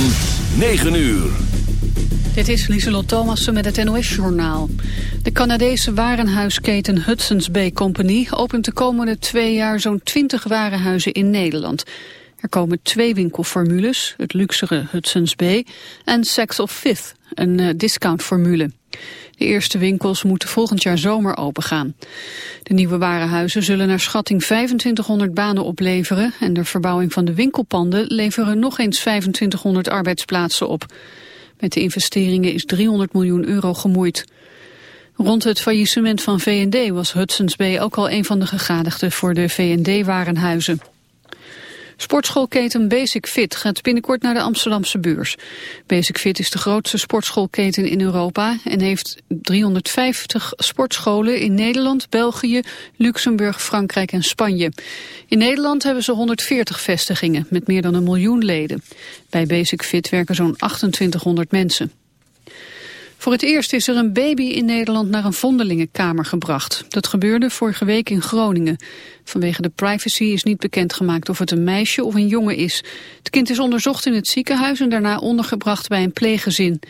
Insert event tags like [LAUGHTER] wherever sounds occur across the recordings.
van 9 uur. Dit is Lieselot Thomassen met het NOS-journaal. De Canadese warenhuisketen Hudson's Bay Company opent de komende twee jaar zo'n 20 warenhuizen in Nederland. Er komen twee winkelformules, het luxere Hudson's Bay en Saks of Fifth, een uh, discountformule. De eerste winkels moeten volgend jaar zomer opengaan. De nieuwe warenhuizen zullen naar schatting 2500 banen opleveren... en de verbouwing van de winkelpanden leveren nog eens 2500 arbeidsplaatsen op. Met de investeringen is 300 miljoen euro gemoeid. Rond het faillissement van V&D was Hudson's Bay ook al een van de gegadigden voor de V&D-warenhuizen. Sportschoolketen Basic Fit gaat binnenkort naar de Amsterdamse beurs. Basic Fit is de grootste sportschoolketen in Europa en heeft 350 sportscholen in Nederland, België, Luxemburg, Frankrijk en Spanje. In Nederland hebben ze 140 vestigingen met meer dan een miljoen leden. Bij Basic Fit werken zo'n 2800 mensen. Voor het eerst is er een baby in Nederland naar een vondelingenkamer gebracht. Dat gebeurde vorige week in Groningen. Vanwege de privacy is niet bekendgemaakt of het een meisje of een jongen is. Het kind is onderzocht in het ziekenhuis en daarna ondergebracht bij een pleeggezin.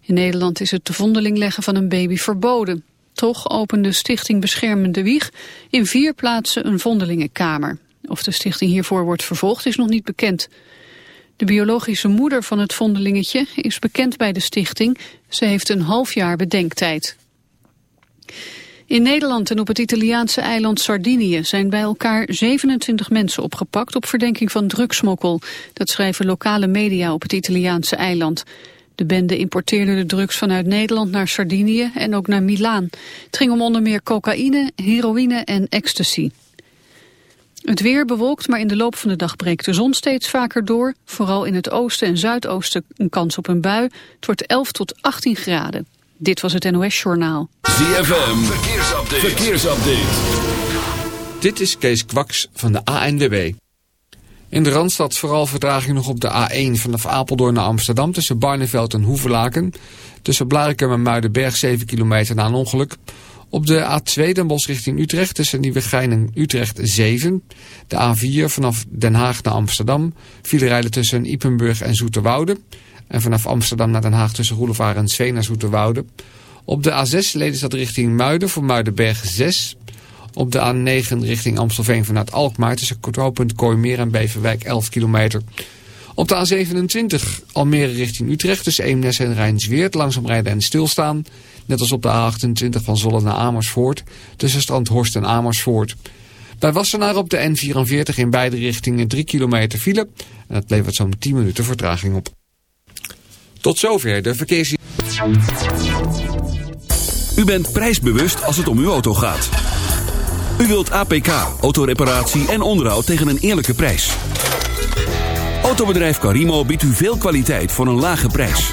In Nederland is het te vondeling leggen van een baby verboden. Toch opende Stichting Beschermende Wieg in vier plaatsen een vondelingenkamer. Of de stichting hiervoor wordt vervolgd is nog niet bekend. De biologische moeder van het vondelingetje is bekend bij de stichting. Ze heeft een half jaar bedenktijd. In Nederland en op het Italiaanse eiland Sardinië zijn bij elkaar 27 mensen opgepakt op verdenking van drugsmokkel. Dat schrijven lokale media op het Italiaanse eiland. De bende importeerde de drugs vanuit Nederland naar Sardinië en ook naar Milaan. Het ging om onder meer cocaïne, heroïne en ecstasy. Het weer bewolkt, maar in de loop van de dag breekt de zon steeds vaker door. Vooral in het oosten en zuidoosten een kans op een bui. Het wordt 11 tot 18 graden. Dit was het NOS Journaal. ZFM, verkeersupdate. verkeersupdate. Dit is Kees Kwaks van de ANWB. In de Randstad vooral vertraging nog op de A1 vanaf Apeldoorn naar Amsterdam... tussen Barneveld en Hoevelaken. Tussen Blarikum en Muidenberg 7 kilometer na een ongeluk... Op de A2 Den Bosch richting Utrecht tussen Nieuwegein en Utrecht 7. De A4 vanaf Den Haag naar Amsterdam. File rijden tussen Ipenburg en Zoeterwoude. En vanaf Amsterdam naar Den Haag tussen Roelevaar en Zween naar Zoeterwoude. Op de A6 Lelystad richting Muiden voor Muidenberg 6. Op de A9 richting Amstelveen vanuit Alkmaar tussen Korthooppunt Kooimeer en Beverwijk 11 kilometer. Op de A27 Almere richting Utrecht tussen Eemnes en Rijnsweert langzaam rijden en stilstaan. Net als op de A28 van Zolle naar Amersfoort tussen Strandhorst en Amersfoort. Bij Wassenaar op de N44 in beide richtingen 3 kilometer file. En dat levert zo'n 10 minuten vertraging op. Tot zover de verkeers... U bent prijsbewust als het om uw auto gaat. U wilt APK, autoreparatie en onderhoud tegen een eerlijke prijs. Autobedrijf Carimo biedt u veel kwaliteit voor een lage prijs.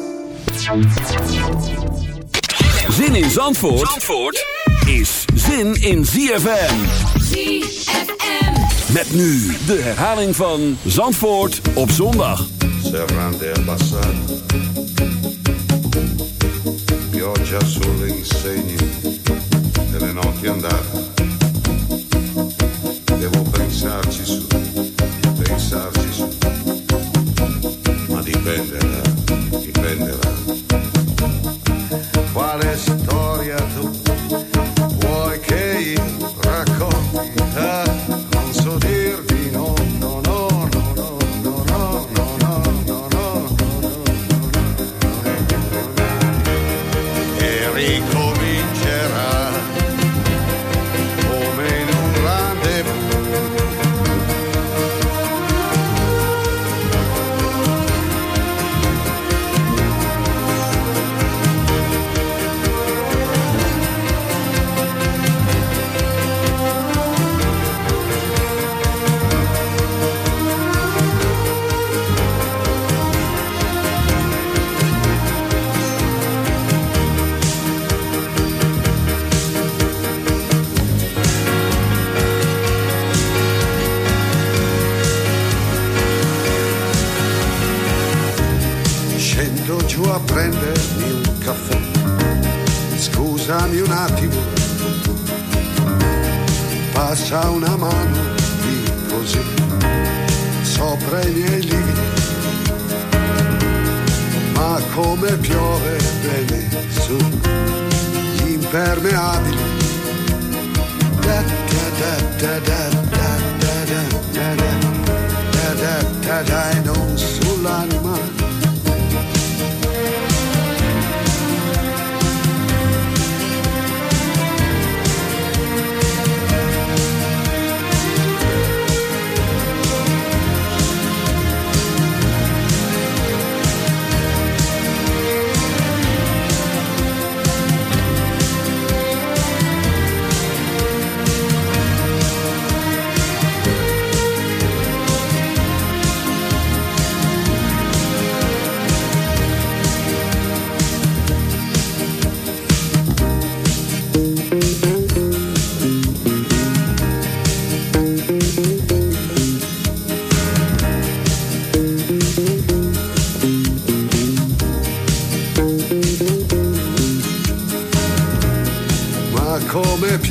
Zin in Zandvoort, Zandvoort is zin in ZFM. ZFM. Met nu de herhaling van Zandvoort op zondag. Serrande abbassate, pioggia sulle insegne delle notti andate. Devo pensarci su, pensarci su, ma dipenderà, dipenderà. Passa una mano lì così. Sopra i miei lividi. Ma come piove bene su gli impermeabili. Da da da da da da da da da da da da da e non sull'anima. ma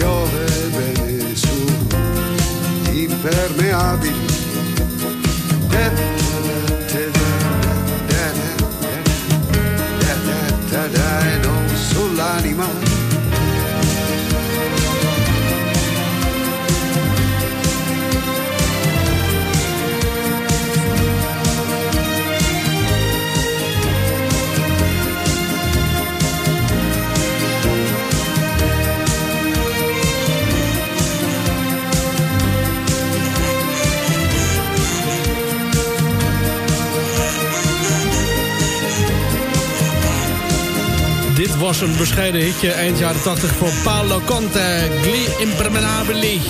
sure was een bescheiden hitje eind jaren 80 voor Paolo Conte. Gli Impermeabili.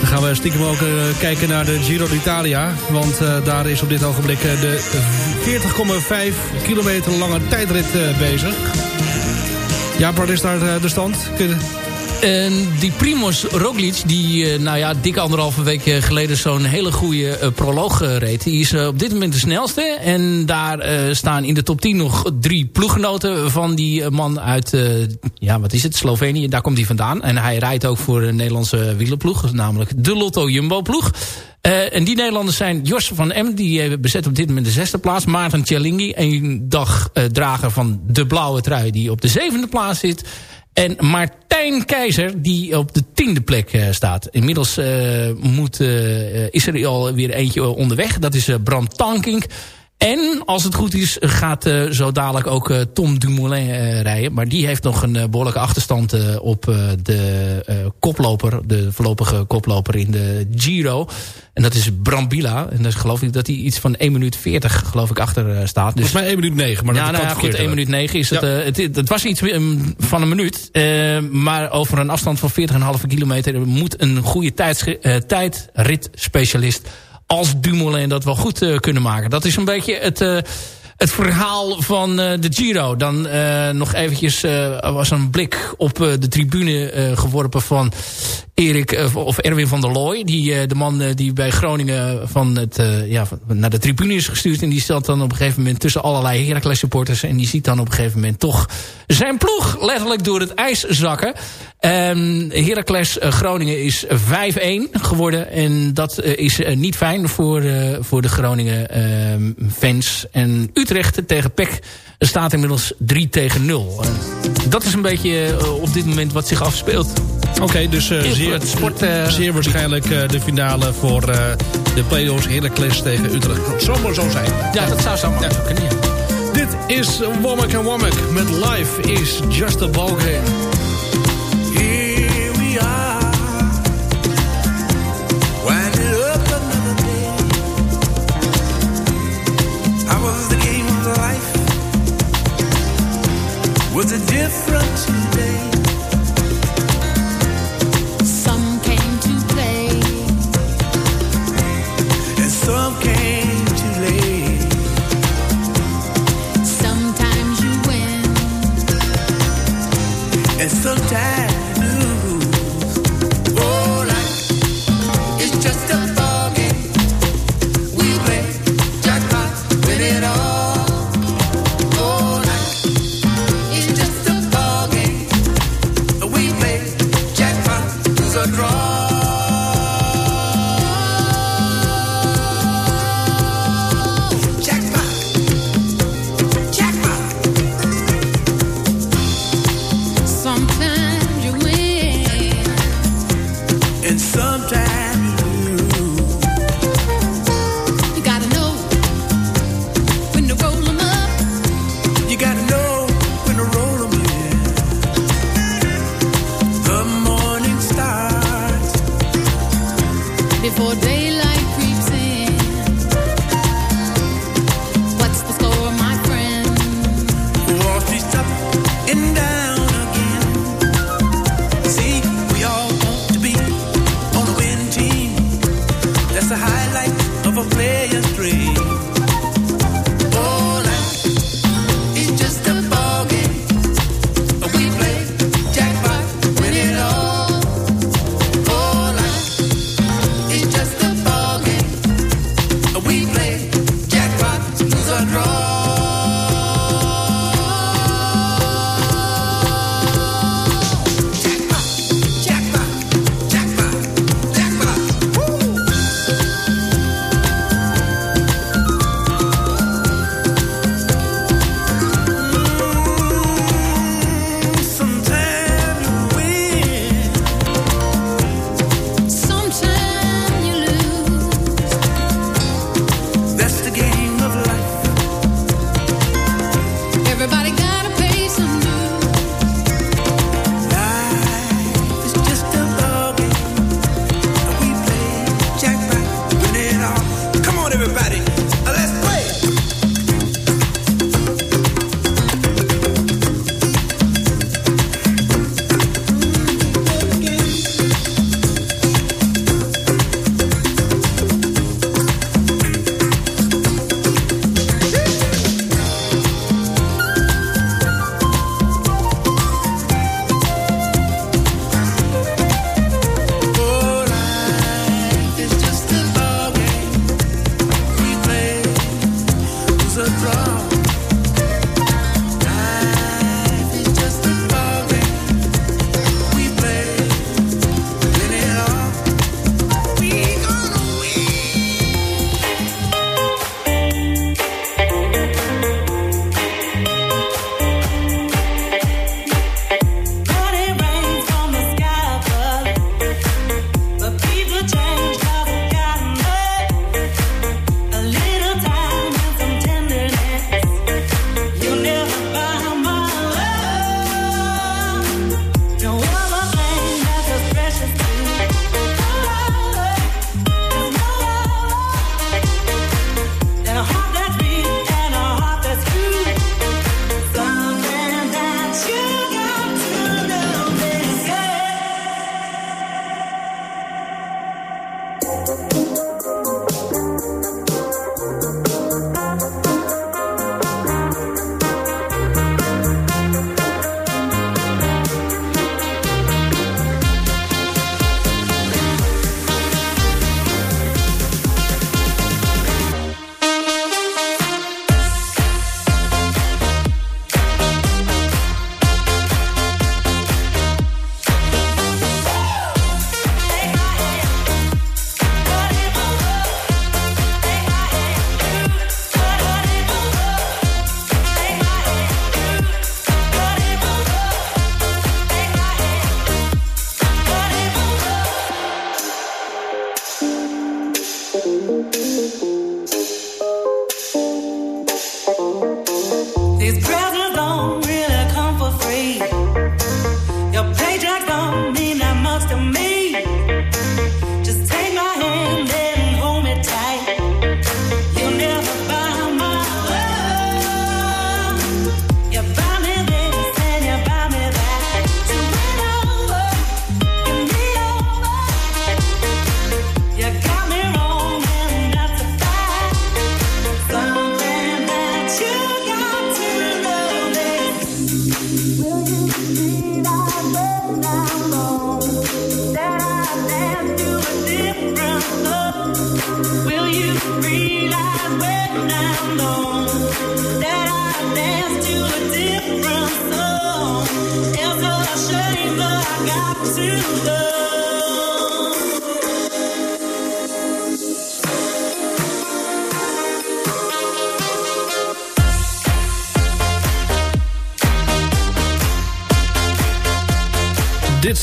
Dan gaan we stiekem ook eh, kijken naar de Giro d'Italia. Want eh, daar is op dit ogenblik eh, de 40,5 kilometer lange tijdrit bezig. Ja, waar is daar de stand? Kun je- En die Primoz Roglic, die eh, nou ja, dik anderhalve week eh, geleden zo'n hele goede eh, proloog reed. Die is op dit moment de snelste. En daar staan in de top 10 nog drie ploeggenoten van die man uit, ja wat is het, Slovenië. Daar komt hij vandaan. En hij rijdt ook voor een Nederlandse wielerploeg. Namelijk de Lotto Jumbo ploeg. En die Nederlanders zijn Jos van M. Die bezet op dit moment de zesde plaats. Maarten Tjallingi, een dag eh, drager van de blauwe trui. Die op de zevende plaats zit. En Martijn Keizer, die op de tiende plek eh, staat. Inmiddels eh, moet, eh, is er al weer eentje onderweg. Dat is Bram Tankink. En als het goed is, gaat eh, zo dadelijk ook eh, Tom Dumoulin eh, rijden. Maar die heeft nog een eh, behoorlijke achterstand op de koploper. De voorlopige koploper in de Giro. En dat is Brambila. En dat geloof ik dat hij iets van 1 minuut 40 geloof ik achter staat. Dus Volgens mij 1 minuut 9. Maar ja, dat nou ja, goed, verkeerd 1 hebben. minuut 9 is het, Ja. het. Het was iets um, van een minuut. maar over een afstand van 40,5 kilometer... moet een goede eh, tijdritspecialist als Dumoulin dat wel goed eh, kunnen maken. Dat is een beetje het... eh, het verhaal van eh, de Giro. Dan nog eventjes was een blik op de tribune geworpen van Erik eh, of Erwin van der Looy. Die, eh, de man eh, die bij Groningen van het, ja, naar de tribune is gestuurd. En die stelt dan op een gegeven moment tussen allerlei Heracles supporters. En die ziet dan op een gegeven moment toch zijn ploeg letterlijk door het ijs zakken. Um, Heracles Groningen is 5-1 geworden. En dat is niet fijn voor, voor de Groningen ehm, fans. En Utrecht tegen PEC staat inmiddels 3 tegen 0. Eh, dat is een beetje op dit moment wat zich afspeelt. Oké, dus eh, Heel zeer, het sport, eh, zeer waarschijnlijk eh, de finale voor eh, de play-offs Heracles tegen Utrecht. Dat zal maar zo zijn. Ja, dat zou zo maar kunnen. ja. Dit is Womack and Womack met Life is Just a Ballgame. Here we are, Sometimes.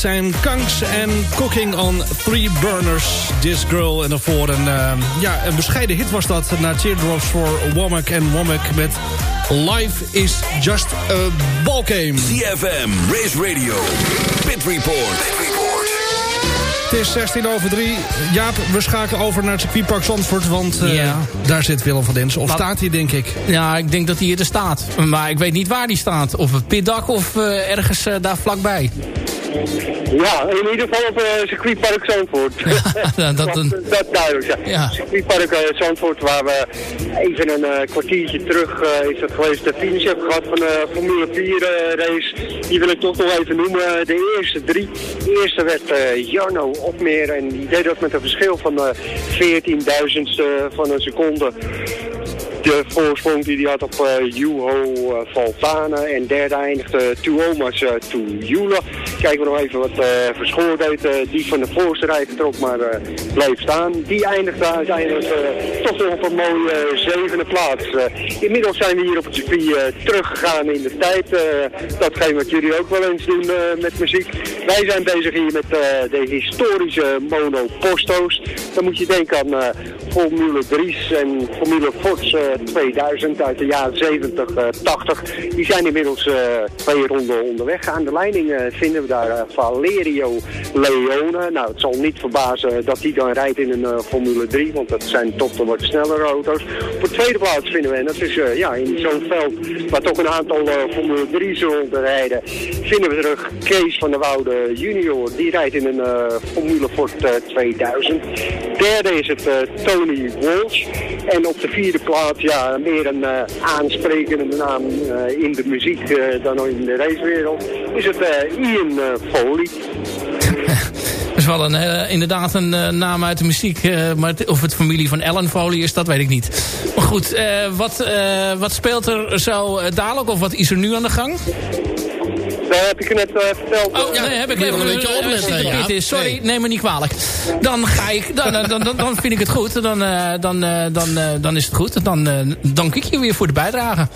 Zijn Kanks en Cooking on Three Burners. This Girl en daarvoor een, eh, ja, een bescheiden hit was dat... naar Teardrops voor Womack en Womack met Life is Just a Ballgame. CFM, Race Radio, Pit Report. Het is 16 over 3. Jaap, we schakelen over naar het circuitpark Zandvoort... want eh, Ja. daar zit Willem van Densen. Of Wat? staat hij, denk ik. Ja, ik denk dat hij er staat. Maar ik weet niet waar die staat. Of het pitdak of eh, ergens daar vlakbij. Ja, in ieder geval op uh, circuitpark Zandvoort. [LAUGHS] dat- dat- dat, dat duidelijk, ja. Ja. Circuitpark eh, Zandvoort, waar we even een eh, kwartiertje terug eh, is dat geweest de finish hebben gehad van de Formule 4 eh, race. Die wil ik toch nog even noemen. De eerste drie. De eerste werd eh, Jarno Opmeer en die deed dat met een verschil van eh 14.000ste van een seconde de voorsprong die hij had op uh, Juho uh, Valtane. En derde eindigde Tuomas uh, Tuula. Kijken we nog even wat uh, Verschoor deed. Uh, die van de voorste rij vertrok, maar uh, bleef staan. Die eindigde uiteindelijk toch nog op een mooie zevende plaats. Inmiddels zijn we hier op het circuit teruggegaan in de tijd. Datgene wat jullie ook wel eens doen met muziek. Wij zijn bezig hier met de historische Mono Posto's. Dan moet je denken aan Formule 3's en Formule Fords uh, 2000 uit de jaren 70, uh, 80. Die zijn inmiddels twee ronden onderweg. Aan de leiding vinden we daar uh, Valerio Leone. Nou, het zal niet verbazen dat hij dan rijdt in een uh, Formule 3, want dat zijn toch de wat snellere auto's. Op de tweede plaats vinden we, en dat is uh, ja, in zo'n veld waar toch een aantal Formule 3's rondrijden, vinden we terug Kees van der Woude junior. Die rijdt in een Formule Ford uh, 2000. Derde is het Tony Walsh. En op de vierde plaats, ja, meer een aansprekende naam in de muziek dan in de racewereld, is het Ian Foley. [LAUGHS] Dat is wel een, eh, inderdaad een eh, naam uit de muziek. eh, maar of het familie van Ellen Foley is, dat weet ik niet. Maar goed, eh, wat, eh, wat speelt er zo eh, dadelijk? Of wat is er nu aan de gang? Dat heb ik je net eh, verteld. Oh, nee, heb ik even een beetje eh, opletten, ja. pitten. Sorry, Nee. neem me niet kwalijk. Dan ga ik, dan, dan, dan, dan vind ik het goed. Dan, eh, dan, eh, dan, eh, dan is het goed. Dan eh, dank ik je weer voor de bijdrage.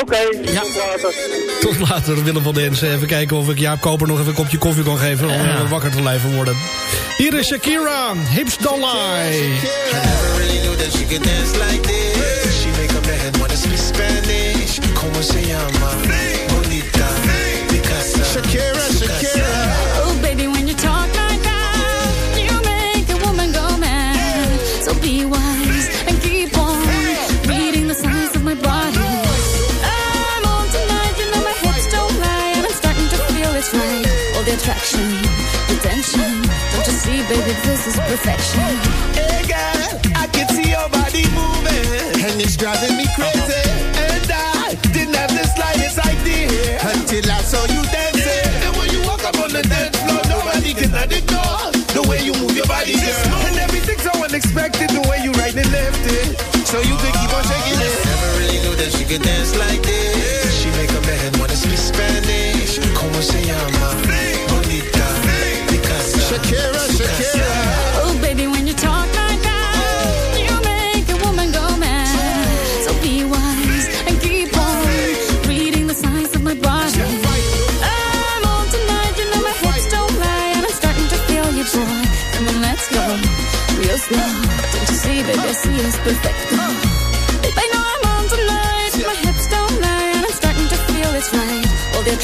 Oké, Ja. tot later. Tot later, Willem van Densen. Even kijken of ik Jaap Koper nog even een kopje koffie kan geven... om Ja. wakker te blijven worden. Hier is Shakira, Hips Don't Lie. I never really knew that she could dance like this. She make up her head wanna speak Spanish. Como se llama? Bonita. Shakira, Shakira. Oh, baby, when you talk like that, you make a woman go mad. So be wise and keep on reading the signs of my body. I'm on tonight, you know my hips don't lie, and I'm starting to feel it's right. All the attraction, the tension. Don't you see, baby, this is perfection. Could dance like this. She make up her head wanna speak Spanish. Como se llama?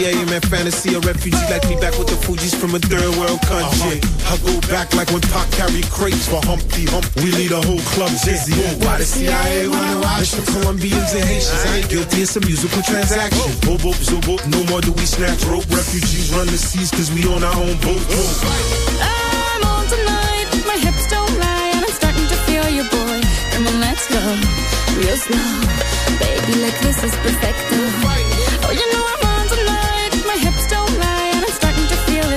She's so I am in fantasy. A refugee like me back with the Fugees from a third world country. Uh-huh. I go back like when Pac carried crates for Humpty Hump. We lead a whole club dizzy. Why the CIA wanna watch the Colombians and Haitians? I ain't guilty, it's a musical transaction. Boop, boop, zoop, boop. No more do we snatch rope. Refugees run the seas cause we on our own boat. I'm on tonight, my hips don't lie, and I'm starting to feel you, boy. Come on, let's go real slow, baby. Like this is perfect. Oh, you know I'm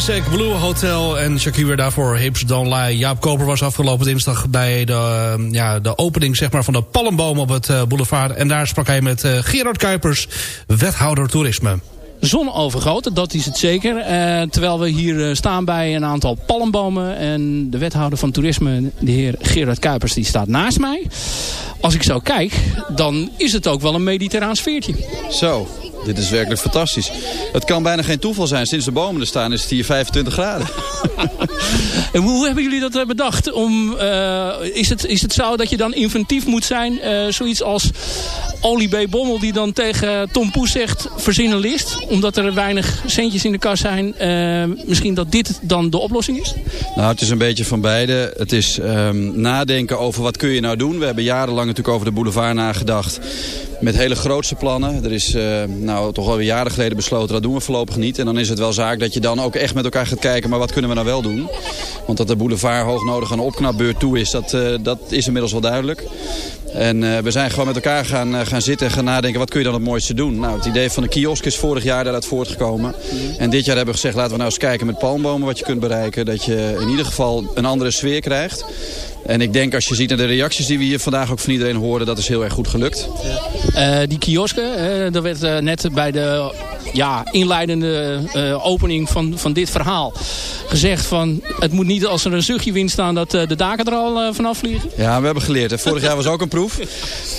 Isaac, Blue Hotel en Shakira daarvoor Hips Don't Lie. Jaap Koper was afgelopen dinsdag bij de, eh, ja, de opening zeg maar, van de palmboom op het eh, boulevard. En daar sprak hij met uh, Gerard Kuipers, wethouder toerisme. Zonovergoten, dat is het zeker. Uh, terwijl we hier staan bij een aantal palmbomen. En de wethouder van toerisme, de heer Gerard Kuipers, die staat naast mij. Als ik zo kijk, dan is het ook wel een mediterraan sfeertje. Zo, dit is werkelijk fantastisch. Het kan bijna geen toeval zijn. Sinds de bomen er staan is het hier 25 graden. [LAUGHS] en hoe hebben jullie dat bedacht? Om, uh, is, het, is het zo dat je dan inventief moet zijn? Uh, zoiets als Olie B. Bommel die dan tegen Tom Poes zegt... verzinnen list, omdat er weinig centjes in de kas zijn. Uh, misschien dat dit dan de oplossing is? Nou, het is een beetje van beide. Het is um, nadenken over wat kun je nou doen. We hebben jarenlang natuurlijk over de boulevard nagedacht met hele grootse plannen. Er is uh, nou, toch alweer jaren geleden besloten, dat doen we voorlopig niet. En dan is het wel zaak dat je dan ook echt met elkaar gaat kijken, maar wat kunnen we nou wel doen? Want dat de boulevard hoog nodig aan een opknapbeurt toe is, dat, uh, dat is inmiddels wel duidelijk. En uh, we zijn gewoon met elkaar gaan, uh, gaan zitten en gaan nadenken... wat kun je dan het mooiste doen? Nou, het idee van de kiosk is vorig jaar daaruit voortgekomen. En dit jaar hebben we gezegd, laten we nou eens kijken met palmbomen... wat je kunt bereiken, dat je in ieder geval een andere sfeer krijgt. En ik denk als je ziet naar de reacties die we hier vandaag ook van iedereen horen... dat is heel erg goed gelukt. Uh, die kiosken, uh, er werd uh, net bij de ja, inleidende opening van, van dit verhaal gezegd van... het moet niet als er een zuchtje wind staan dat de daken er al vanaf vliegen. Ja, we hebben geleerd. Hè. Vorig jaar was ook een [LAUGHS]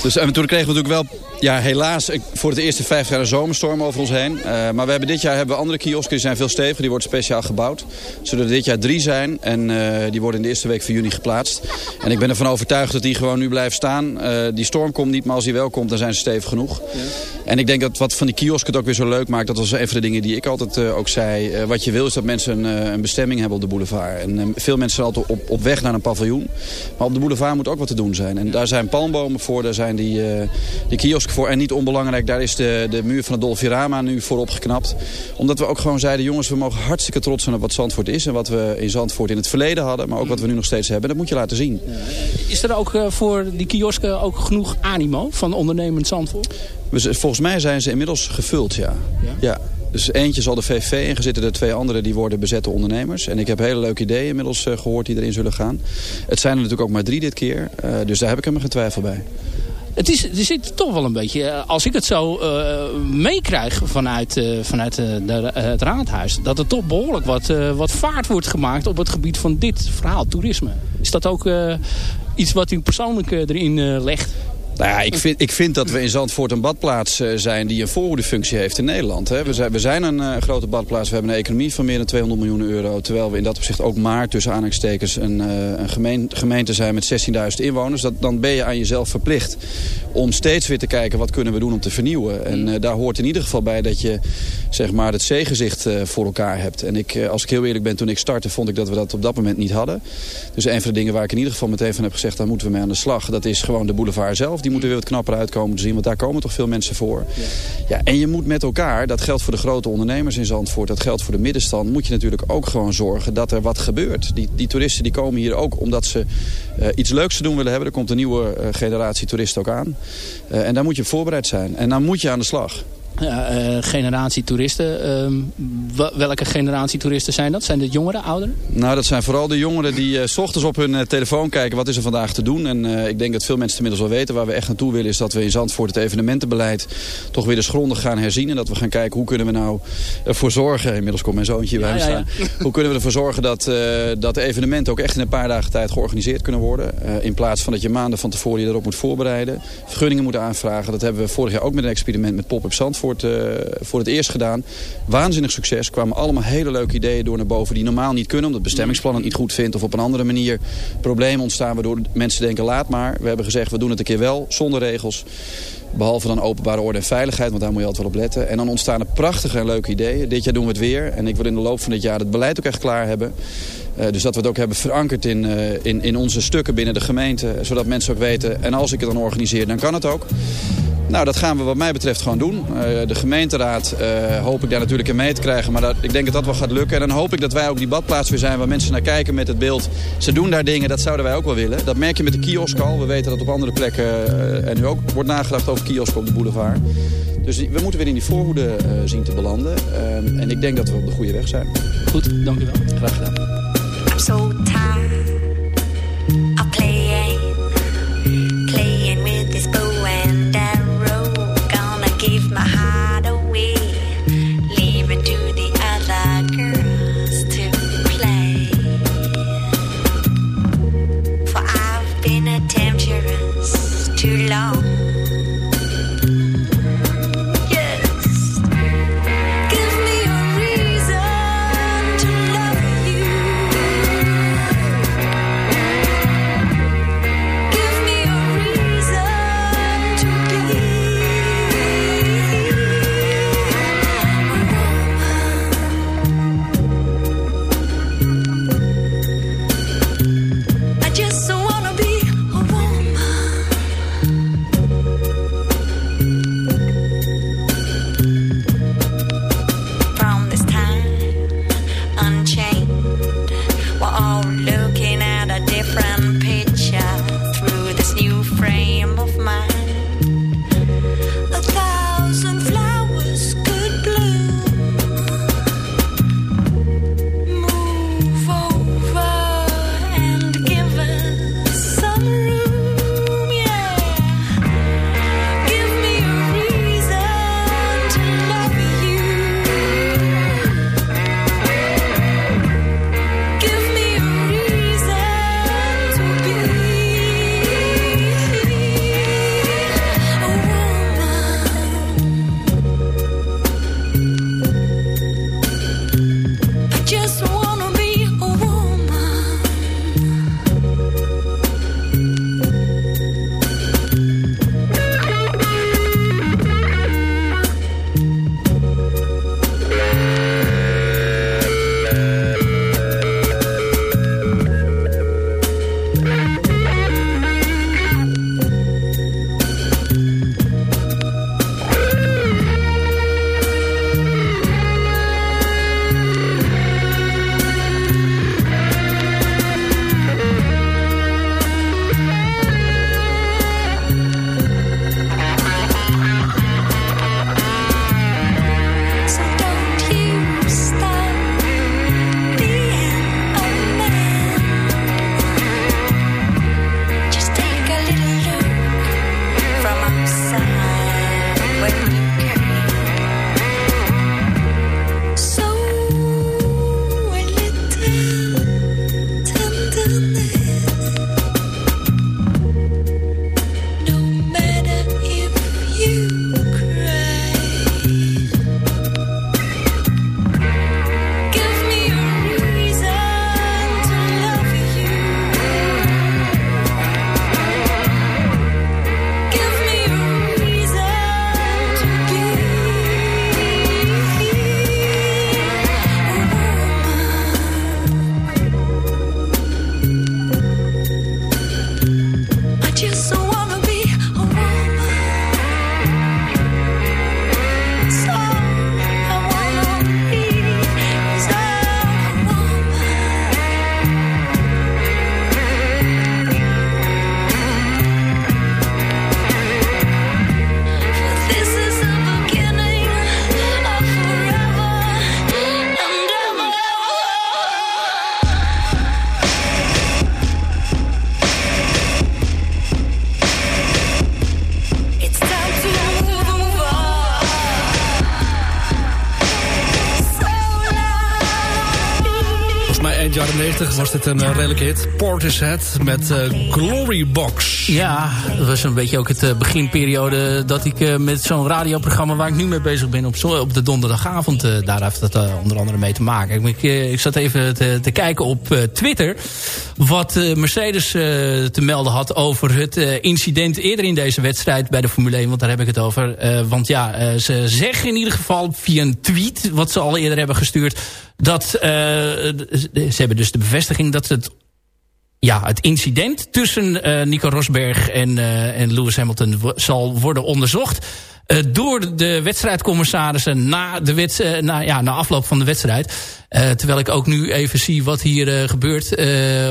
Dus, en toen kregen we natuurlijk wel, ja, helaas, voor het eerste vijf jaar een zomerstorm over ons heen. maar we hebben dit jaar hebben we andere kiosken, die zijn veel steviger. Die worden speciaal gebouwd. Zullen er dit jaar drie zijn en die worden in de eerste week van juni geplaatst. En ik ben ervan overtuigd dat die gewoon nu blijft staan. Uh, die storm komt niet, maar als die wel komt, dan zijn ze stevig genoeg. Ja. En ik denk dat wat van die kiosk het ook weer zo leuk maakt. Dat was een van de dingen die ik altijd ook zei. Wat je wil is dat mensen een, een bestemming hebben op de boulevard. En veel mensen zijn altijd op, op weg naar een paviljoen. Maar op de boulevard moet ook wat te doen zijn. En daar zijn palmbomen voor, daar zijn die, die kiosken voor. En niet onbelangrijk, daar is de, de muur van het Dolfirama nu voor opgeknapt. Omdat we ook gewoon zeiden, jongens, we mogen hartstikke trots zijn op wat Zandvoort is. En wat we in Zandvoort in het verleden hadden. Maar ook wat we nu nog steeds hebben. Dat moet je laten zien. Is er ook uh, voor die kiosken ook genoeg animo van ondernemend Zandvoort? Volgens mij zijn ze inmiddels gevuld, ja. ja? ja. Dus eentje zal de VVV ingezitten, de twee andere die worden bezette ondernemers. En ik heb hele leuke ideeën inmiddels uh, gehoord die erin zullen gaan. Het zijn er natuurlijk ook maar drie dit keer, dus daar heb ik helemaal geen twijfel bij. Het is, er zit toch wel een beetje, als ik het zo uh, meekrijg vanuit, uh, vanuit de, het raadhuis... dat er toch behoorlijk wat, wat vaart wordt gemaakt op het gebied van dit verhaal, toerisme. Is dat ook iets wat u persoonlijk erin legt? Nou ja, ik vind, ik vind dat we in Zandvoort een badplaats uh, zijn die een voorhoedefunctie heeft in Nederland. Hè. We, zijn, we zijn een uh, grote badplaats. We hebben een economie van meer dan 200 miljoen euro. Terwijl we in dat opzicht ook maar tussen aanhalingstekens een, uh, een gemeente, gemeente zijn met 16.000 inwoners. Dat, dan ben je aan jezelf verplicht om steeds weer te kijken wat kunnen we doen om te vernieuwen. En daar hoort in ieder geval bij dat je zeg maar, het zeegezicht voor elkaar hebt. En ik, als ik heel eerlijk ben, toen ik startte vond ik dat we dat op dat moment niet hadden. Dus een van de dingen waar ik in ieder geval meteen van heb gezegd, daar moeten we mee aan de slag. Dat is gewoon de boulevard zelf. Die moeten weer wat knapper uitkomen te zien. Want daar komen toch veel mensen voor. Ja. ja. en je moet met elkaar, dat geldt voor de grote ondernemers in Zandvoort. Dat geldt voor de middenstand. Moet je natuurlijk ook gewoon zorgen dat er wat gebeurt. Die, die toeristen die komen hier ook omdat ze uh, iets leuks te doen willen hebben. Er komt een nieuwe uh, generatie toeristen ook aan. Uh, en daar moet je voorbereid zijn. En dan moet je aan de slag. Uh, generatie toeristen. Uh, welke generatie toeristen zijn dat? Zijn dat jongeren, ouderen? Nou, dat zijn vooral de jongeren die uh, s ochtends op hun telefoon kijken... wat is er vandaag te doen. En ik denk dat veel mensen inmiddels wel weten. Waar we echt naartoe willen is dat we in Zandvoort het evenementenbeleid... toch weer eens grondig gaan herzien. En dat we gaan kijken hoe kunnen we nou ervoor zorgen... inmiddels komt mijn zoontje bij ja, ja, ja. staan. hoe kunnen we ervoor zorgen dat, dat de evenementen ook echt in een paar dagen tijd georganiseerd kunnen worden. in plaats van dat je maanden van tevoren je erop moet voorbereiden. Vergunningen moet aanvragen. Dat hebben we vorig jaar ook met een experiment met Pop-Up Zandvoort voor het, uh, voor het eerst gedaan. Waanzinnig succes. kwamen allemaal hele leuke ideeën door naar boven die normaal niet kunnen. Omdat bestemmingsplan het niet goed vindt. Of op een andere manier problemen ontstaan waardoor mensen denken laat maar. We hebben gezegd we doen het een keer wel zonder regels. Behalve dan openbare orde en veiligheid, want daar moet je altijd wel op letten. En dan ontstaan er prachtige en leuke ideeën. Dit jaar doen we het weer. En ik wil in de loop van dit jaar het beleid ook echt klaar hebben. Uh, dus dat we het ook hebben verankerd in, uh, in, in onze stukken binnen de gemeente. Zodat mensen ook weten, en als ik het dan organiseer, dan kan het ook. Nou, dat gaan we wat mij betreft gewoon doen. Eh, de gemeenteraad eh, hoop ik daar natuurlijk in mee te krijgen. Maar dat, ik denk dat dat wel gaat lukken. En dan hoop ik dat wij ook die badplaats weer zijn waar mensen naar kijken met het beeld. Ze doen daar dingen, dat zouden wij ook wel willen. Dat merk je met de kiosk al. We weten dat op andere plekken uh, er nu ook wordt nagedacht over kiosken op de boulevard. Dus we moeten weer in die voorhoede zien te belanden. en ik denk dat we op de goede weg zijn. Goed, dank u wel. Graag gedaan. I'm so jaren 90 was dit een eh, redelijke hit. Portishead met eh, Glory Box. Ja, dat was een beetje ook het eh, beginperiode dat ik met zo'n radioprogramma waar ik nu mee bezig ben op, op de donderdagavond, daar heeft dat onder andere mee te maken. Ik, ik zat even te, te kijken op Twitter wat Mercedes te melden had over het incident eerder in deze wedstrijd bij de Formule 1, want daar heb ik het over. Want ja, ze zeggen in ieder geval via een tweet, wat ze al eerder hebben gestuurd, dat ze hebben dus de bevestiging dat het ja, het incident tussen eh, Nico Rosberg en, eh, en Lewis Hamilton zal worden onderzocht. eh, door de wedstrijdcommissarissen na, de na, ja, na afloop van de wedstrijd. Eh, terwijl ik ook nu even zie wat hier eh, gebeurt eh,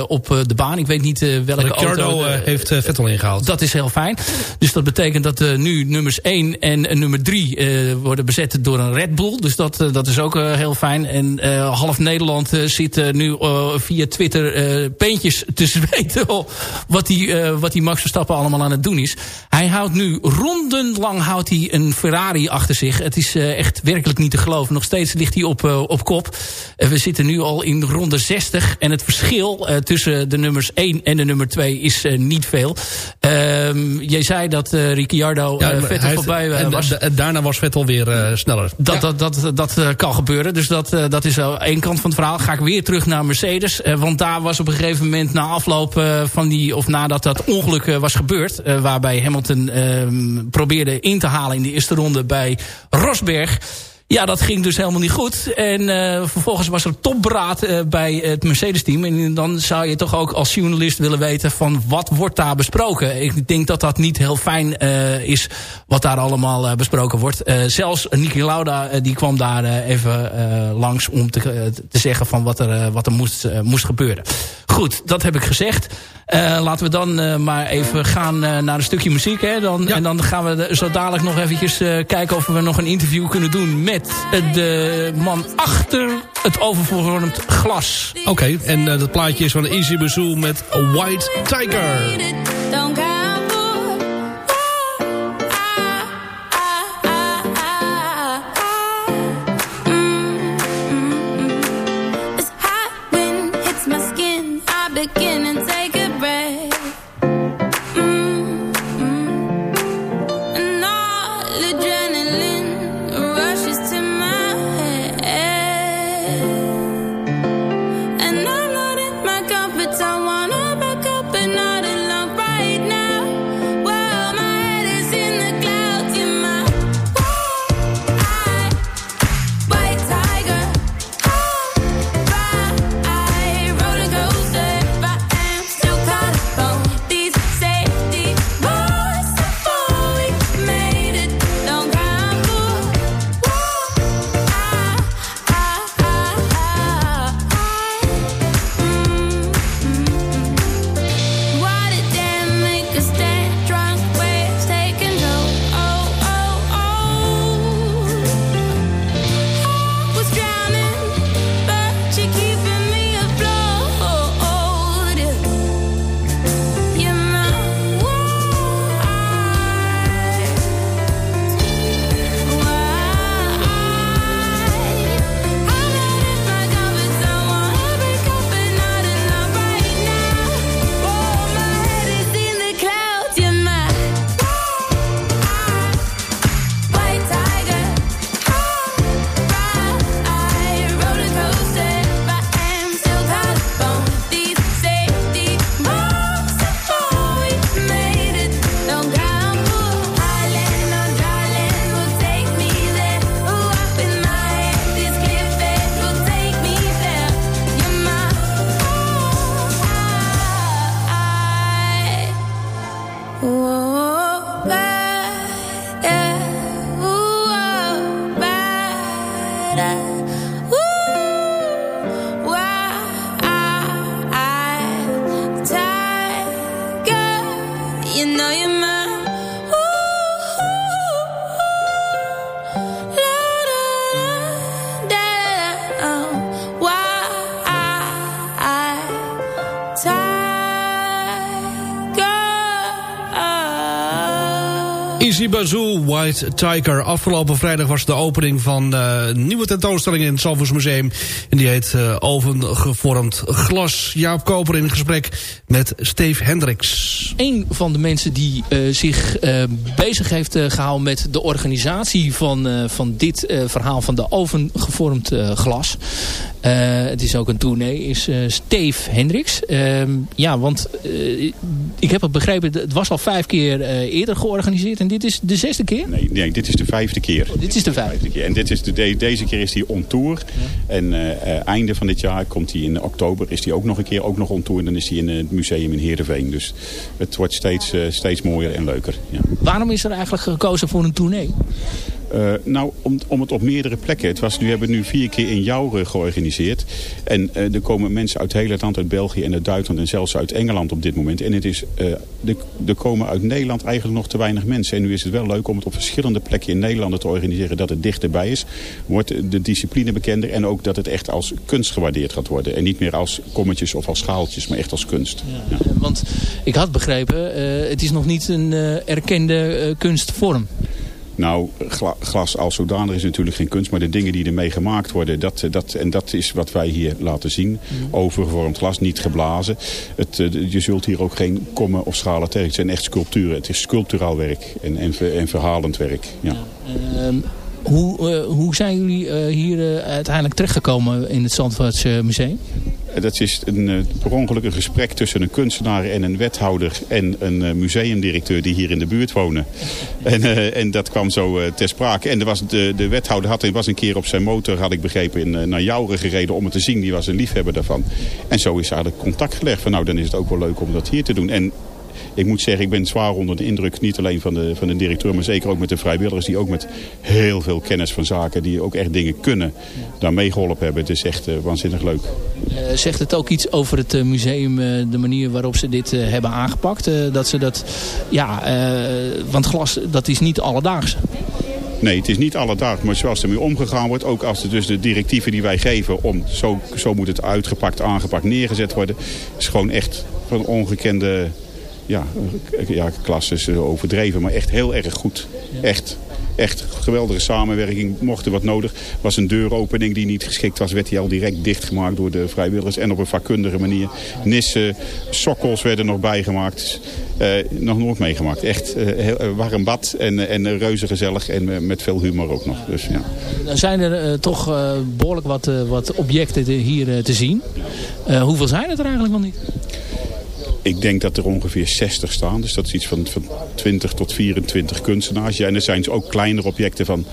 op de baan. Ik weet niet welke Ricciardo auto... heeft Vettel ingehaald. dat is heel fijn. Dus dat betekent dat nu nummers 1 en nummer 3 eh, worden bezet door een Red Bull. Dus dat, dat is ook heel fijn. En half Nederland zit nu via Twitter peentjes te [LAUGHS] zweten... op wat die, wat die Max Verstappen allemaal aan het doen is. Hij houdt nu rondenlang houdt hij een Ferrari achter zich. Het is echt werkelijk niet te geloven. Nog steeds ligt hij op, op kop. Eh, we zitten nu al in ronde 60. En het verschil eh, tussen de nummers 1 en de nummer 2 is eh, niet veel. Ehm jij zei dat Ricciardo Ja, Vettel voorbij en was. en daarna was Vettel weer sneller. Dat, dat, dat, dat kan gebeuren. Dus dat, dat is wel één kant van het verhaal. Ga ik weer terug naar Mercedes. Want daar was op een gegeven moment na afloop van die... of nadat dat ongeluk was gebeurd... waarbij Hamilton ehm, probeerde in te halen in de eerste ronde bij Rosberg... Ja, dat ging dus helemaal niet goed. En eh, vervolgens was er topberaad eh, bij het Mercedes-team. En dan zou je toch ook als journalist willen weten... van wat wordt daar besproken? Ik denk dat dat niet heel fijn eh, is wat daar allemaal besproken wordt. Zelfs Niki Lauda die kwam daar even langs om te, te zeggen van wat er, wat er moest, moest gebeuren. Goed, dat heb ik gezegd. Eh, laten we dan eh, maar even gaan eh, naar een stukje muziek. Hè? Dan, En dan gaan we de- zo dadelijk nog eventjes eh, kijken of we nog een interview kunnen doen met de man achter het overvormd glas. Oké, en eh, dat plaatje is van Easy Bazoo met A White Tiger. Bazoo, White Tiger. Afgelopen vrijdag was de opening van een nieuwe tentoonstelling in het Zalvoors Museum. En die heet eh, Ovengevormd Glas. Jaap Koper in gesprek met Steve Hendricks. Een van de mensen die eh, zich eh, bezig heeft eh, gehouden met de organisatie van, van dit verhaal van de ovengevormd glas. Het is ook een tournee, is Steve Hendricks. Ehm, ja, want ik heb het begrepen, het was al vijf keer eerder georganiseerd en dit is de zesde keer? Nee, nee, dit is de vijfde keer. dit is de vijfde. keer. En dit is de, de- deze keer is hij on tour. En einde van dit jaar komt hij in oktober. Is hij ook nog een keer ook nog on tour. En dan is hij in het museum in Heerenveen. Dus het wordt steeds, eh, steeds mooier en leuker. Ja. Waarom is er eigenlijk gekozen voor een tournee? Eh, nou, om, om het op meerdere plekken. Het was, nu hebben we nu vier keer in Jouren georganiseerd. En eh, er komen mensen uit heel het land, uit België en uit Duitsland en zelfs uit Engeland op dit moment. En het is, eh, er, er komen uit Nederland eigenlijk nog te weinig mensen. En nu is het wel leuk om het op verschillende plekken in Nederland te organiseren. Dat het dichterbij is. Wordt de discipline bekender. En ook dat het echt als kunst gewaardeerd gaat worden. En niet meer als kommetjes of als schaaltjes, maar echt als kunst. Ja. Want ik had begrepen, het is nog niet een erkende kunstvorm. Nou, gla- glas als zodanig is natuurlijk geen kunst. Maar de dingen die ermee gemaakt worden, dat, eh, dat, en dat is wat wij hier laten zien. Overgevormd glas, niet geblazen. Het, eh, je zult hier ook geen kommen of schalen tegen. Het zijn echt sculpturen. Het is sculpturaal werk en, en, ver- en verhalend werk. Ja. Ehm, hoe, eh, hoe zijn jullie hier uiteindelijk terechtgekomen in het Zandvoortse museum? Dat is een, eh, per ongeluk een gesprek tussen een kunstenaar en een wethouder en een eh, museumdirecteur die hier in de buurt wonen. En, eh, en dat kwam zo ter sprake. En er was de, de wethouder had, was een keer op zijn motor, had ik begrepen, in, naar Jouren gereden om het te zien. Die was een liefhebber daarvan. En zo is eigenlijk contact gelegd van nou, dan is het ook wel leuk om dat hier te doen. En ik moet zeggen, ik ben zwaar onder de indruk. Niet alleen van de, van de directeur, maar zeker ook met de vrijwilligers. Die ook met heel veel kennis van zaken, die ook echt dingen kunnen, daar meegeholpen hebben. Het is echt eh, waanzinnig leuk. Eh, zegt het ook iets over het eh, museum, de manier waarop ze dit hebben aangepakt? Dat ze dat, ja, want glas, dat is niet alledaags. Nee, het is niet alledaags, maar zoals er mee omgegaan wordt, ook als het dus de directieven die wij geven om zo, zo moet het uitgepakt, aangepakt, neergezet worden, is gewoon echt van ongekende ja, ja, klasse is eh, overdreven, maar echt heel erg goed. Echt. Echt geweldige samenwerking. Mocht er wat nodig. Was een deuropening die niet geschikt was. Werd die al direct dichtgemaakt door de vrijwilligers. En op een vakkundige manier. Nissen, sokkels werden nog bijgemaakt. Eh, nog nooit meegemaakt. Echt eh, heel, warm bad. En, en reuze gezellig. En met veel humor ook nog. Dus ja. Dan zijn er toch eh, behoorlijk wat, wat objecten te- hier te zien. Hoeveel zijn het er eigenlijk wel niet? Ik denk dat er ongeveer 60 staan. Dus dat is iets van, van 20 tot 24 kunstenaars. Ja, en er zijn ook kleinere objecten van,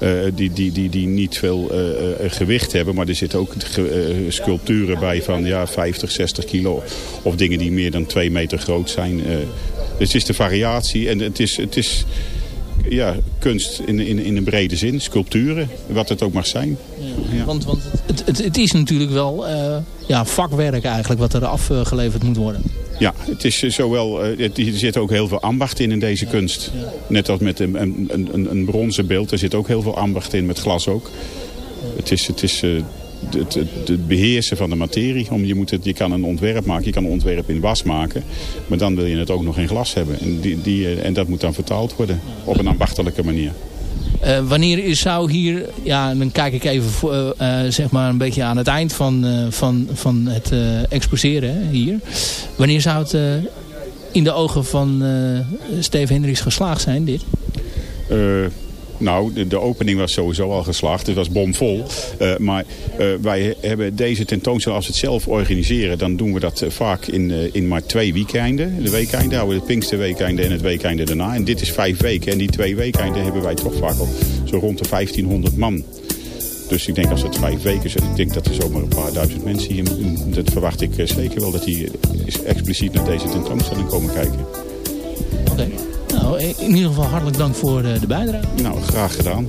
eh, die, die, die, die niet veel eh, eh, gewicht hebben. Maar er zitten ook ge- sculpturen bij van ja, 50, 60 kilo. Of dingen die meer dan 2 meter groot zijn. Dus het is de variatie. En het is, het is ja, kunst in, in, in een brede zin. Sculpturen, wat het ook mag zijn. Ja. Want, want het, het, het is natuurlijk wel ja, vakwerk eigenlijk wat er afgeleverd moet worden. Ja, het is eh, zowel, eh, er zit ook heel veel ambacht in in deze kunst. Net als met een, een, een, een bronzen beeld, er zit ook heel veel ambacht in, met glas ook. Het is, het is eh, het, het, het beheersen van de materie. Om, je, moet het, je kan een ontwerp maken, je kan een ontwerp in was maken. Maar dan wil je het ook nog in glas hebben. En, die, die, en dat moet dan vertaald worden op een ambachtelijke manier. Eh, wanneer is- zou hier, ja, dan kijk ik even eh, eh, zeg maar een beetje aan het eind van, van, van het exposeren hier. Wanneer zou het in de ogen van Steve Hendricks geslaagd zijn, dit? Nou, de, de opening was sowieso al geslaagd. Het was bomvol. Eh, maar eh, wij hebben deze tentoonstelling, als we het zelf organiseren... dan doen we dat eh, vaak in, in maar twee weekenden. De weekenden houden we het Pinksterweekende en het weekende daarna. En dit is vijf weken. En die twee weekenden hebben wij toch vaak al zo rond de 1500 man. Dus ik denk als het vijf weken zijn, ik denk dat er zomaar een paar duizend mensen hier... Dat verwacht ik zeker wel dat die expliciet naar deze tentoonstelling komen kijken. Oké. Nou, in ieder geval hartelijk dank voor eh, de bijdrage. Nou, graag gedaan.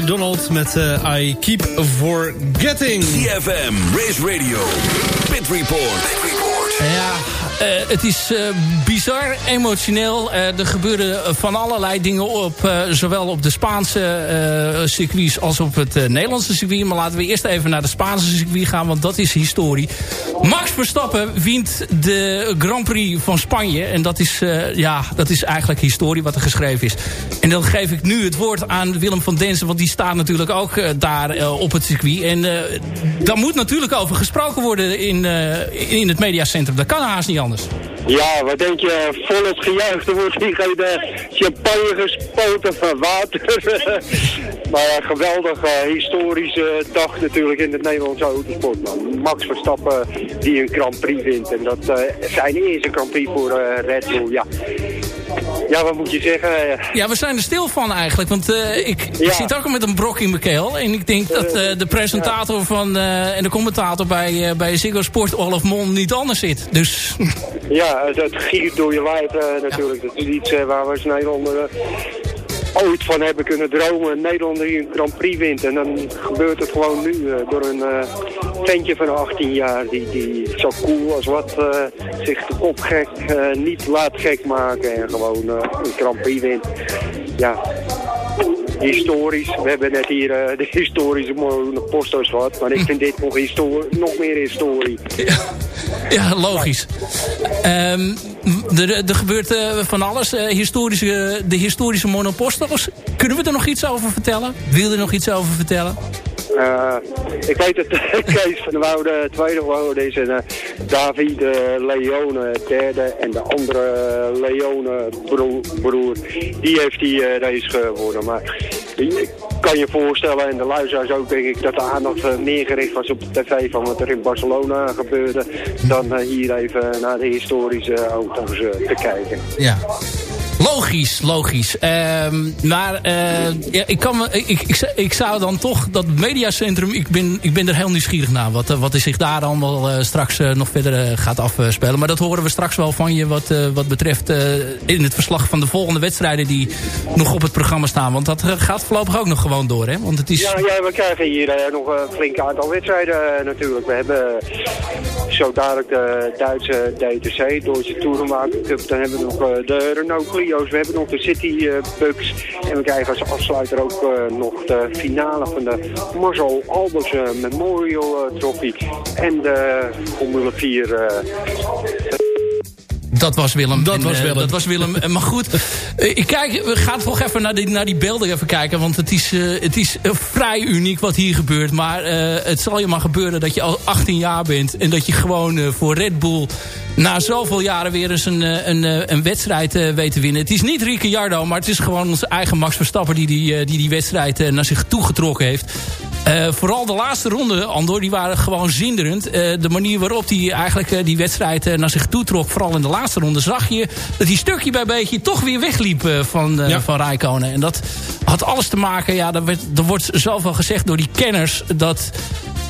McDonald met eh, I Keep Forgetting. CFM, Race Radio, Pit Report. Ja, eh, het is eh, bizar, emotioneel. Er gebeuren van allerlei dingen op, zowel op de Spaanse circuits als op het Nederlandse circuit. Maar laten we eerst even naar de Spaanse circuit gaan, want dat is historie. Max Verstappen wint de Grand Prix van Spanje. En dat is, eh, ja, dat is eigenlijk historie wat er geschreven is. En dan geef ik nu het woord aan Willem van Densen, want die staat natuurlijk ook eh, daar eh, op het circuit. En daar moet natuurlijk over gesproken worden in, in het mediacentrum. Dat kan haast niet anders. Ja, wat denk je? Volop gejuicht. Er wordt hier geen champagne gespoten van water. [LAUGHS] maar ja, geweldig eh, historische dag natuurlijk in het Nederlandse autosport. Man. Max Verstappen die een Grand Prix wint. En dat eh, zijn eerste Grand Prix voor eh, Red Bull. Ja. ja, wat moet je zeggen? Eh, Ja, we zijn er stil van eigenlijk. Want ik, zit ook met een brok in mijn keel. En ik denk dat de presentator van, en de commentator bij, bij Ziggo Sport, Olaf Mon, niet anders zit. Dus Ja, het, het giert door je lijf natuurlijk. Dat is iets waar we als Nederlander ooit van hebben kunnen dromen. Een Nederlander die een Grand Prix wint. En dan gebeurt het gewoon nu eh, door een eh ventje van 18 jaar. Die, die zo cool als wat eh, zich de gek, niet laat gek maken. En gewoon een Grand Prix wint. Ja, historisch. We hebben net hier eh, de historische posters gehad. Maar ik vind dit nog, nog meer historie. ja, logisch. Ehm, er, gebeurt eh, van alles. Eh, historische, de historische monopostos. Kunnen we er nog iets over vertellen? Wil je er nog iets over vertellen? Eh, ik weet dat [LAUGHS] Kees van der Woude tweede geworden is en eh, David eh, Leone derde en de andere Leone broer, die heeft die race gewonnen. Maar je kan je voorstellen en de luisteraars ook denk ik dat de aandacht meer gericht was op de tv van wat er in Barcelona gebeurde dan hier even naar de historische auto's te kijken. Ja. Logisch, logisch. Ehm, maar eh, ja, ik, kan ik, ik, ik zou dan toch dat mediacentrum... Ik ben, ik ben er heel nieuwsgierig naar. Wat, eh, wat er zich daar allemaal eh, straks nog verder gaat afspelen. Maar dat horen we straks wel van je wat, wat betreft... in het verslag van de volgende wedstrijden die nog op het programma staan. Want dat gaat voorlopig ook nog gewoon door, hè? Want het is... Ja, ja, we krijgen hier nog een flink aantal wedstrijden natuurlijk. We hebben zo dadelijk de Duitse DTC, Duitse Tourmaker Cup. Dan hebben we nog eh, de Renault Clio's, we hebben nog de City eh, Bucks. En we krijgen als afsluiter ook eh, nog de finale van de Marcel Albers Memorial Trophy. En de Formule 4 eh, Dat was Willem. Dat En, was eh, Willem. dat was Willem. Eh, maar goed, eh, ik kijk, we gaan toch even naar die, naar die beelden even kijken. Want het is, het is vrij uniek wat hier gebeurt. Maar het zal je maar gebeuren dat je al 18 jaar bent. En dat je gewoon voor Red Bull na zoveel jaren weer eens een, een, een wedstrijd weet te winnen. Het is niet Ricciardo, maar het is gewoon onze eigen Max Verstappen... die die, die, die wedstrijd naar zich toegetrokken heeft. Eh, vooral de laatste ronde, Andor, die waren gewoon zinderend. Eh, de manier waarop hij eigenlijk eh, die wedstrijd naar zich toe trok... vooral in de laatste ronde, zag je dat hij stukje bij beetje... toch weer wegliep van, Ja. van Rijkonen. En dat had alles te maken... ja, er, werd, er wordt zoveel gezegd door die kenners... dat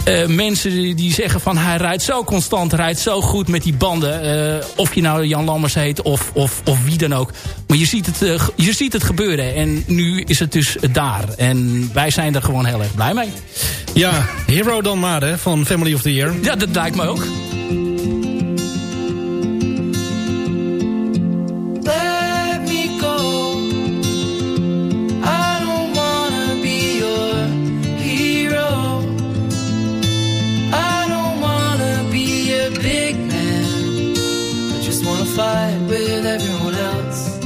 eh, mensen die, die zeggen van hij rijdt zo constant, rijdt zo goed met die banden. Eh, of je nou Jan Lammers heet of, of, of wie dan ook. Maar je ziet, het, eh, je ziet het gebeuren. En nu is het dus daar. En wij zijn er gewoon heel erg blij mee. Ja, Hero dan maar, hè, van Family of the Year. Ja, dat lijkt me ook. Fight with everyone else.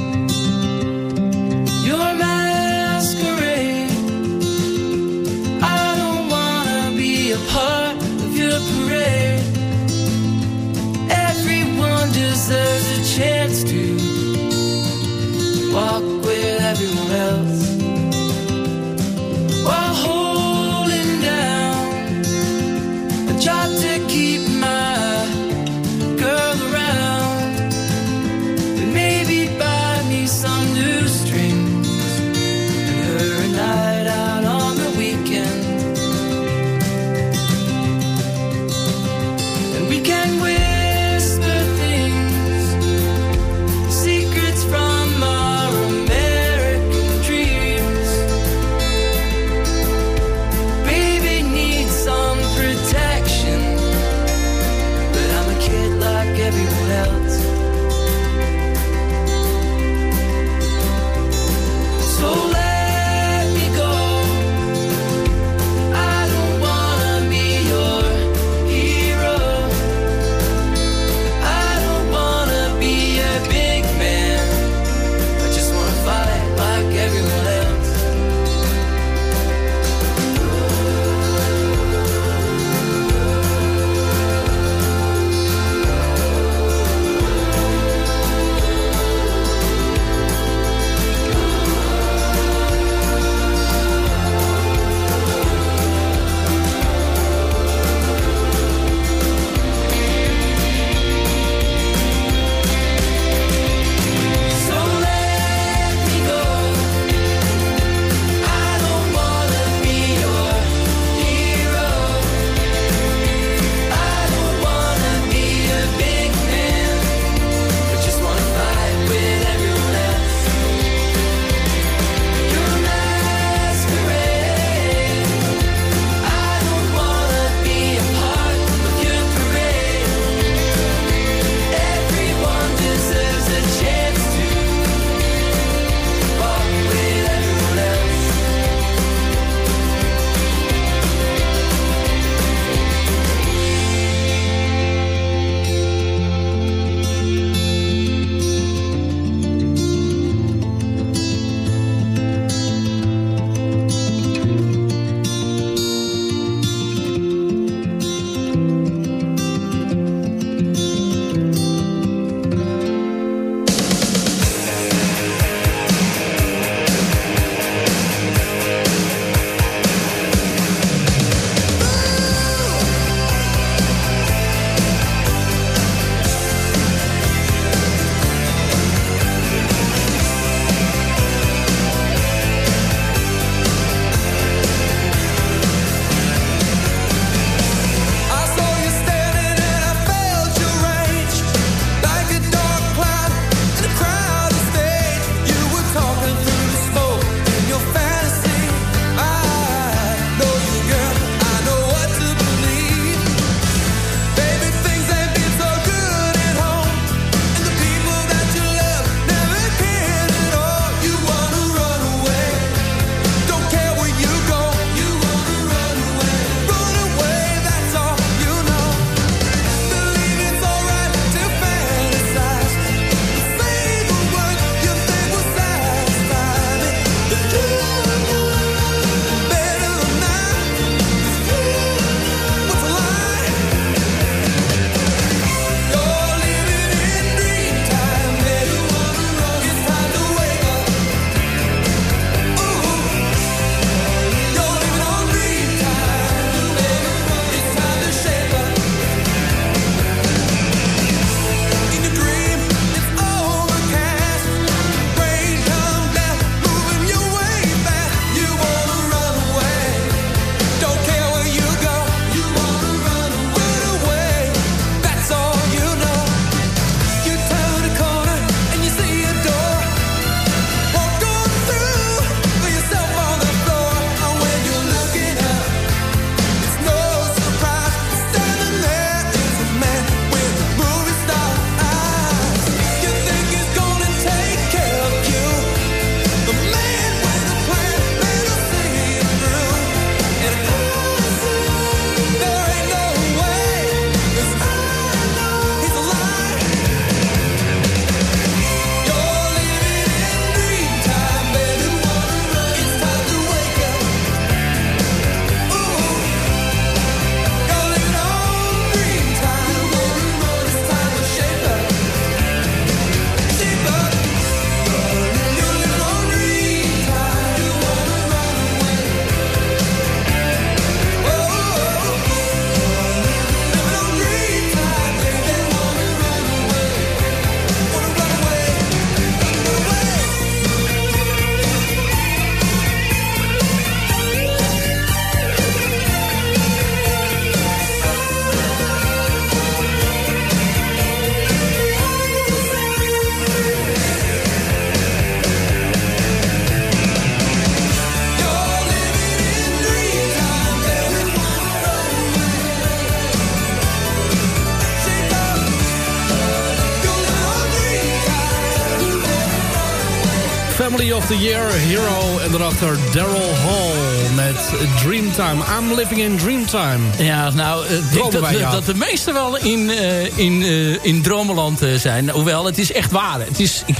Of the Year, Hero. En daarachter Daryl Hall met Dreamtime. I'm living in Dreamtime. Ja, nou, eh, ik denk dat, dat de meesten wel in, eh, in, eh, in dromenland eh, zijn. Hoewel, het is echt waar. Het is, ik,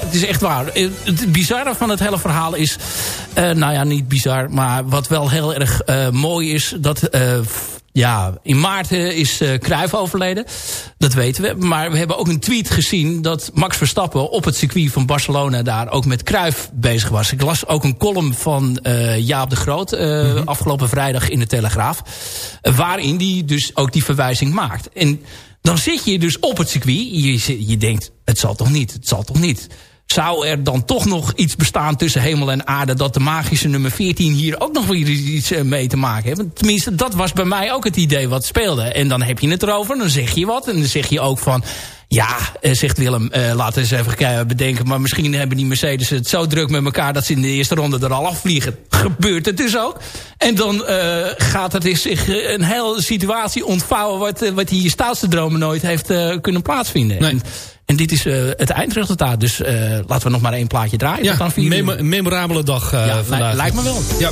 het is echt waar. Het bizarre van het hele verhaal is... nou ja, niet bizar, maar wat wel heel erg mooi is... dat ja, in maart eh, is eh Cruijff overleden. Dat weten we. Maar we hebben ook een tweet gezien... dat Max Verstappen op het circuit van Barcelona... daar ook met Cruijff bezig was. Ik las ook een column van eh, Jaap de Groot... eh, afgelopen vrijdag in de Telegraaf. waarin die dus ook die verwijzing maakt. En dan zit je dus op het circuit. Je, je denkt, het zal toch niet, het zal toch niet. Zou er dan toch nog iets bestaan tussen hemel en aarde... dat de magische nummer 14 hier ook nog weer iets eh, mee te maken heeft? Tenminste, dat was bij mij ook het idee wat speelde. En dan heb je het erover, dan zeg je wat. En dan zeg je ook van... Ja, eh, zegt Willem, eh, laten we eens even bedenken... maar misschien hebben die Mercedes het zo druk met elkaar... dat ze in de eerste ronde er al afvliegen. [LAUGHS] Gebeurt het dus ook. En dan gaat dus zich een hele situatie ontvouwen... wat, wat hij in je stoutste dromen nooit heeft kunnen plaatsvinden. En, en dit is eh, het eindresultaat. Dus eh, laten we nog maar één plaatje draaien. Ja, een memorabele dag eh, Ja, vandaag. lijkt me wel. Ja.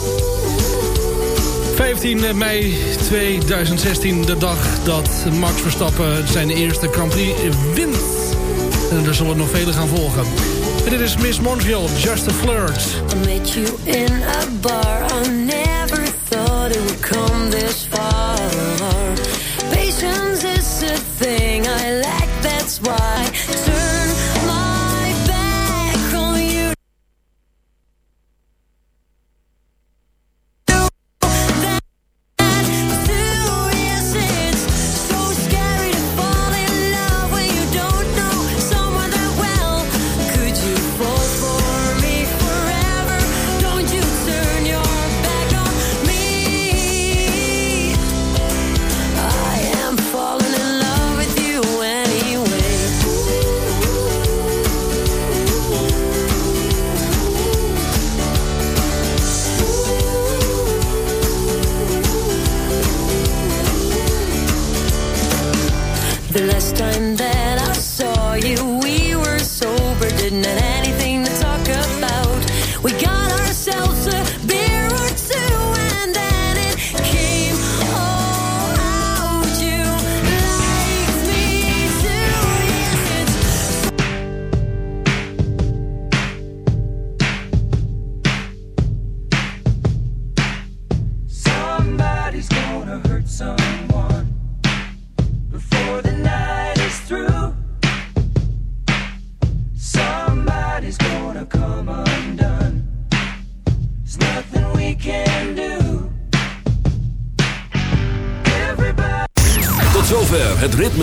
15 mei 2016, de dag dat Max Verstappen zijn eerste Grand Prix wint. En er zullen nog vele gaan volgen. En dit is Miss Montreal, Just a Flirt. I met you in a bar. I